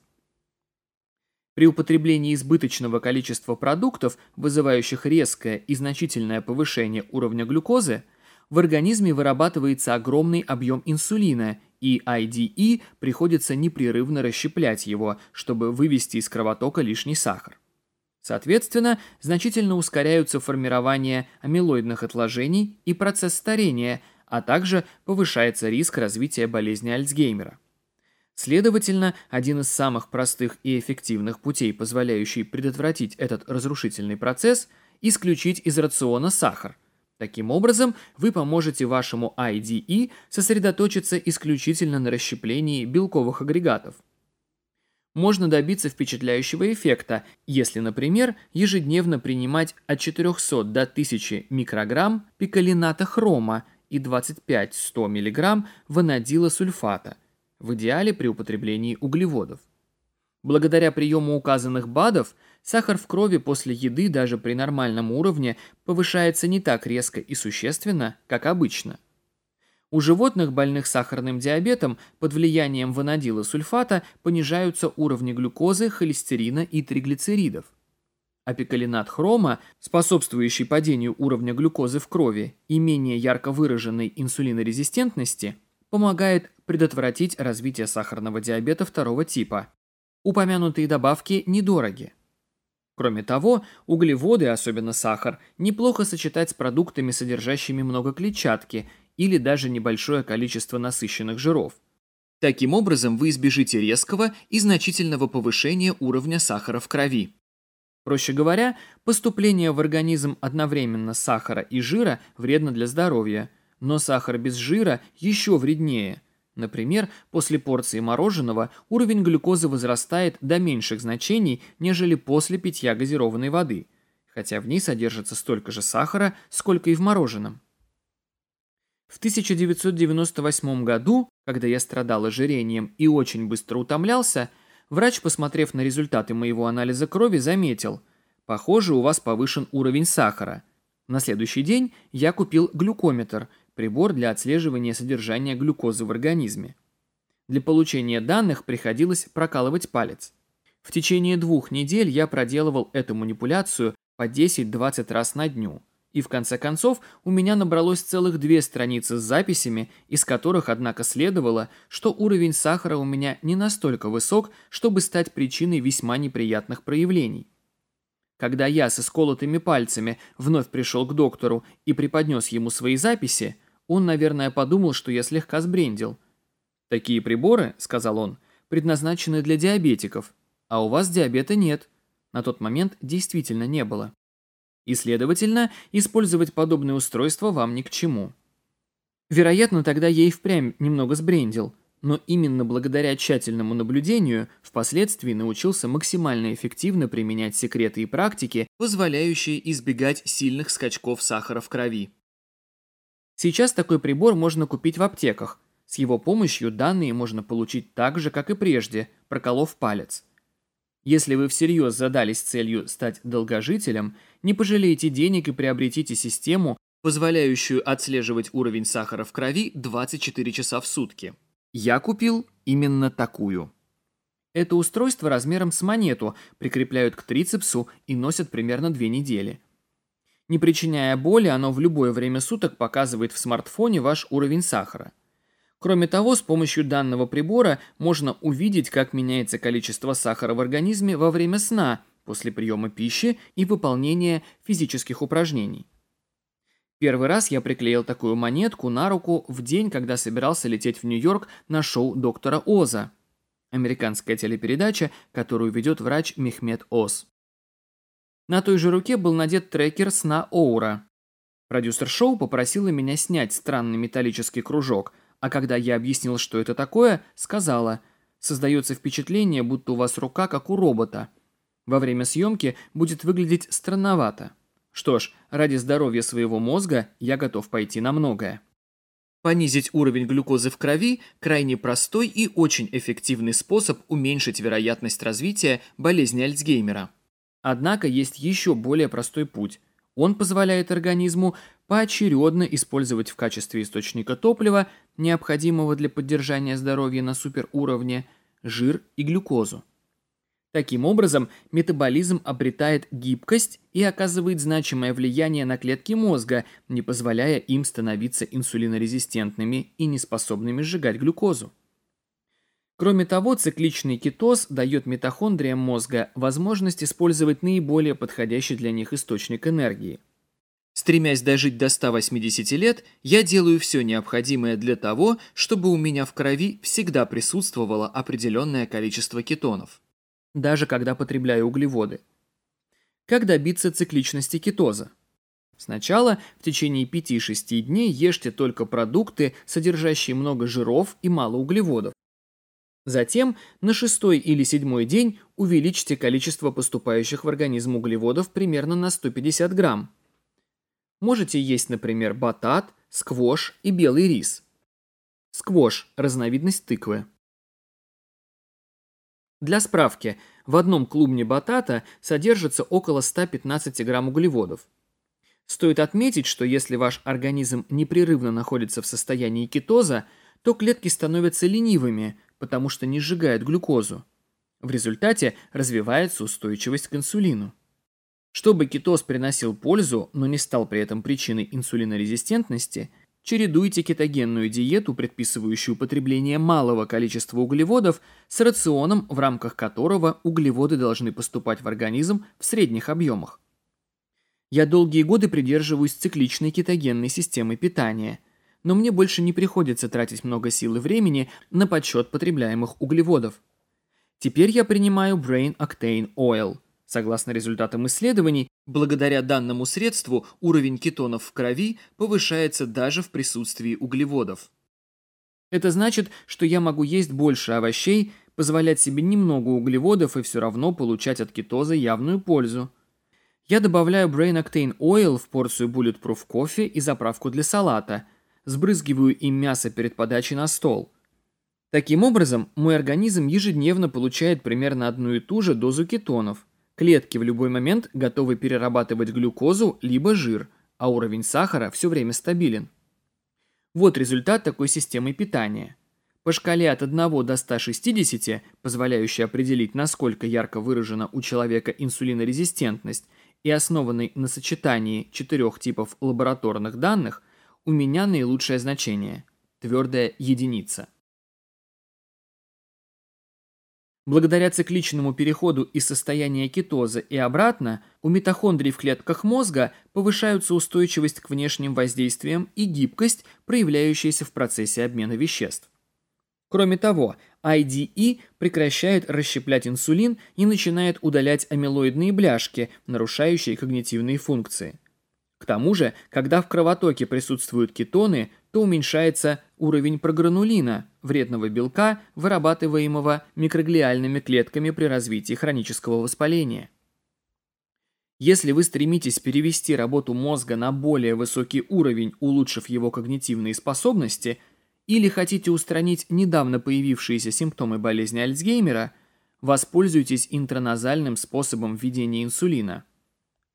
При употреблении избыточного количества продуктов, вызывающих резкое и значительное повышение уровня глюкозы, в организме вырабатывается огромный объем инсулина, и IDE приходится непрерывно расщеплять его, чтобы вывести из кровотока лишний сахар. Соответственно, значительно ускоряются формирование амилоидных отложений и процесс старения, а также повышается риск развития болезни Альцгеймера. Следовательно, один из самых простых и эффективных путей, позволяющий предотвратить этот разрушительный процесс – исключить из рациона сахар. Таким образом, вы поможете вашему IDE сосредоточиться исключительно на расщеплении белковых агрегатов. Можно добиться впечатляющего эффекта, если, например, ежедневно принимать от 400 до 1000 микрограмм пикалината хрома и 25-100 мг ванадила сульфата в идеале при употреблении углеводов. Благодаря приему указанных БАДов сахар в крови после еды даже при нормальном уровне повышается не так резко и существенно, как обычно. У животных, больных сахарным диабетом, под влиянием ванадила сульфата понижаются уровни глюкозы, холестерина и триглицеридов. Апикалинат хрома, способствующий падению уровня глюкозы в крови и менее ярко выраженной инсулинорезистентности – помогает предотвратить развитие сахарного диабета второго типа. Упомянутые добавки недороги. Кроме того, углеводы, особенно сахар, неплохо сочетать с продуктами, содержащими много клетчатки или даже небольшое количество насыщенных жиров. Таким образом, вы избежите резкого и значительного повышения уровня сахара в крови. Проще говоря, поступление в организм одновременно сахара и жира вредно для здоровья – но сахар без жира еще вреднее. Например, после порции мороженого уровень глюкозы возрастает до меньших значений, нежели после питья газированной воды, хотя в ней содержится столько же сахара, сколько и в мороженом. В 1998 году, когда я страдал ожирением и очень быстро утомлялся, врач, посмотрев на результаты моего анализа крови, заметил, «Похоже, у вас повышен уровень сахара». На следующий день я купил глюкометр – прибор для отслеживания содержания глюкозы в организме. Для получения данных приходилось прокалывать палец. В течение двух недель я проделывал эту манипуляцию по 10-20 раз на дню. И в конце концов у меня набралось целых две страницы с записями, из которых, однако, следовало, что уровень сахара у меня не настолько высок, чтобы стать причиной весьма неприятных проявлений. Когда я со сколотыми пальцами вновь пришел к доктору и преподнес ему свои записи, он, наверное, подумал, что я слегка сбрендил. «Такие приборы, — сказал он, — предназначены для диабетиков, а у вас диабета нет». На тот момент действительно не было. И, следовательно, использовать подобное устройство вам ни к чему. Вероятно, тогда я и впрямь немного сбрендил — но именно благодаря тщательному наблюдению впоследствии научился максимально эффективно применять секреты и практики, позволяющие избегать сильных скачков сахара в крови. Сейчас такой прибор можно купить в аптеках. С его помощью данные можно получить так же, как и прежде, проколов палец. Если вы всерьез задались целью стать долгожителем, не пожалеете денег и приобретите систему, позволяющую отслеживать уровень сахара в крови 24 часа в сутки. Я купил именно такую. Это устройство размером с монету, прикрепляют к трицепсу и носят примерно две недели. Не причиняя боли, оно в любое время суток показывает в смартфоне ваш уровень сахара. Кроме того, с помощью данного прибора можно увидеть, как меняется количество сахара в организме во время сна, после приема пищи и выполнения физических упражнений. Первый раз я приклеил такую монетку на руку в день, когда собирался лететь в Нью-Йорк на шоу доктора Оза. Американская телепередача, которую ведет врач Мехмед Оз. На той же руке был надет трекер сна Оура. Продюсер шоу попросила меня снять странный металлический кружок, а когда я объяснил, что это такое, сказала, «Создается впечатление, будто у вас рука как у робота. Во время съемки будет выглядеть странновато». Что ж, ради здоровья своего мозга я готов пойти на многое. Понизить уровень глюкозы в крови – крайне простой и очень эффективный способ уменьшить вероятность развития болезни Альцгеймера. Однако есть еще более простой путь. Он позволяет организму поочередно использовать в качестве источника топлива, необходимого для поддержания здоровья на суперуровне, жир и глюкозу. Таким образом, метаболизм обретает гибкость и оказывает значимое влияние на клетки мозга, не позволяя им становиться инсулинорезистентными и неспособными сжигать глюкозу. Кроме того, цикличный кетоз дает митохондриям мозга возможность использовать наиболее подходящий для них источник энергии. Стремясь дожить до 180 лет, я делаю все необходимое для того, чтобы у меня в крови всегда присутствовало определенное количество кетонов даже когда потребляю углеводы. Как добиться цикличности кетоза? Сначала в течение 5-6 дней ешьте только продукты, содержащие много жиров и мало углеводов. Затем на шестой или седьмой день увеличьте количество поступающих в организм углеводов примерно на 150 грамм. Можете есть, например, батат, сквош и белый рис. Сквош – разновидность тыквы. Для справки, в одном клубне батата содержится около 115 грамм углеводов. Стоит отметить, что если ваш организм непрерывно находится в состоянии кетоза, то клетки становятся ленивыми, потому что не сжигают глюкозу. В результате развивается устойчивость к инсулину. Чтобы кетоз приносил пользу, но не стал при этом причиной инсулинорезистентности – Чередуйте кетогенную диету, предписывающую потребление малого количества углеводов, с рационом, в рамках которого углеводы должны поступать в организм в средних объемах. Я долгие годы придерживаюсь цикличной кетогенной системы питания, но мне больше не приходится тратить много сил и времени на подсчет потребляемых углеводов. Теперь я принимаю Brain Octane Oil – Согласно результатам исследований, благодаря данному средству уровень кетонов в крови повышается даже в присутствии углеводов. Это значит, что я могу есть больше овощей, позволять себе немного углеводов и все равно получать от кетоза явную пользу. Я добавляю Brain Octane Oil в порцию Bulletproof кофе и заправку для салата. Сбрызгиваю им мясо перед подачей на стол. Таким образом, мой организм ежедневно получает примерно одну и ту же дозу кетонов – Клетки в любой момент готовы перерабатывать глюкозу либо жир, а уровень сахара все время стабилен. Вот результат такой системы питания. По шкале от 1 до 160, позволяющей определить, насколько ярко выражена у человека инсулинорезистентность и основанной на сочетании четырех типов лабораторных данных, у меня наилучшее значение – твердая единица. Благодаря цикличному переходу из состояния кетоза и обратно, у митохондрий в клетках мозга повышаются устойчивость к внешним воздействиям и гибкость, проявляющаяся в процессе обмена веществ. Кроме того, IDE прекращает расщеплять инсулин и начинает удалять амилоидные бляшки, нарушающие когнитивные функции. К тому же, когда в кровотоке присутствуют кетоны, то уменьшается уровень програнулина, вредного белка, вырабатываемого микроглиальными клетками при развитии хронического воспаления. Если вы стремитесь перевести работу мозга на более высокий уровень, улучшив его когнитивные способности, или хотите устранить недавно появившиеся симптомы болезни Альцгеймера, воспользуйтесь интраназальным способом введения инсулина.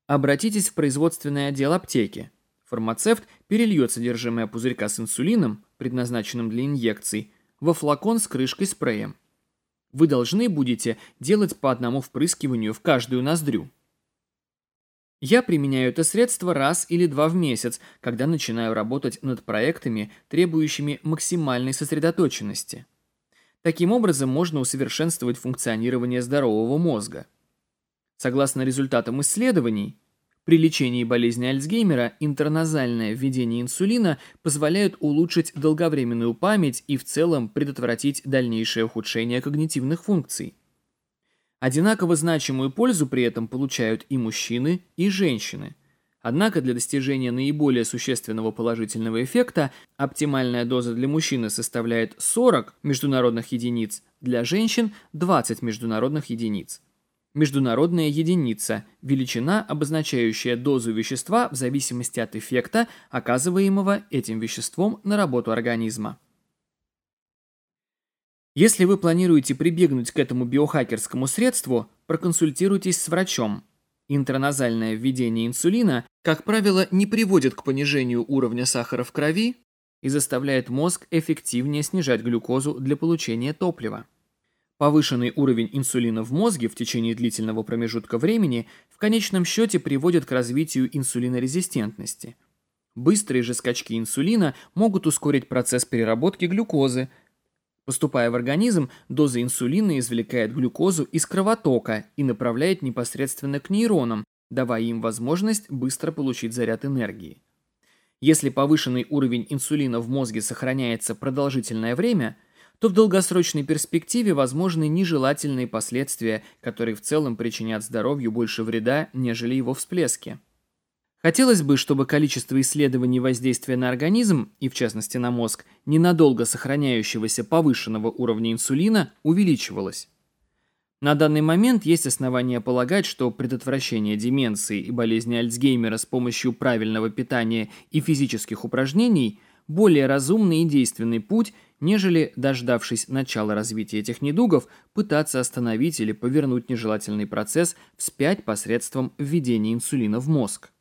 Обратитесь в производственный отдел аптеки. Фармацевт перельет содержимое пузырька с инсулином, предназначенным для инъекций, во флакон с крышкой спрея. Вы должны будете делать по одному впрыскиванию в каждую ноздрю. Я применяю это средство раз или два в месяц, когда начинаю работать над проектами, требующими максимальной сосредоточенности. Таким образом можно усовершенствовать функционирование здорового мозга. Согласно результатам исследований, при лечении болезни Альцгеймера интерназальное введение инсулина позволяет улучшить долговременную память и в целом предотвратить дальнейшее ухудшение когнитивных функций. Одинаково значимую пользу при этом получают и мужчины, и женщины. Однако для достижения наиболее существенного положительного эффекта оптимальная доза для мужчины составляет 40 международных единиц, для женщин – 20 международных единиц. Международная единица – величина, обозначающая дозу вещества в зависимости от эффекта, оказываемого этим веществом на работу организма. Если вы планируете прибегнуть к этому биохакерскому средству, проконсультируйтесь с врачом. Интраназальное введение инсулина, как правило, не приводит к понижению уровня сахара в крови и заставляет мозг эффективнее снижать глюкозу для получения топлива. Повышенный уровень инсулина в мозге в течение длительного промежутка времени в конечном счете приводит к развитию инсулинорезистентности. Быстрые же скачки инсулина могут ускорить процесс переработки глюкозы. Поступая в организм, доза инсулина извлекает глюкозу из кровотока и направляет непосредственно к нейронам, давая им возможность быстро получить заряд энергии. Если повышенный уровень инсулина в мозге сохраняется продолжительное время – то в долгосрочной перспективе возможны нежелательные последствия, которые в целом причинят здоровью больше вреда, нежели его всплески. Хотелось бы, чтобы количество исследований воздействия на организм, и в частности на мозг, ненадолго сохраняющегося повышенного уровня инсулина увеличивалось. На данный момент есть основания полагать, что предотвращение деменции и болезни Альцгеймера с помощью правильного питания и физических упражнений – более разумный и действенный путь, нежели, дождавшись начала развития этих недугов, пытаться остановить или повернуть нежелательный процесс вспять посредством введения инсулина в мозг.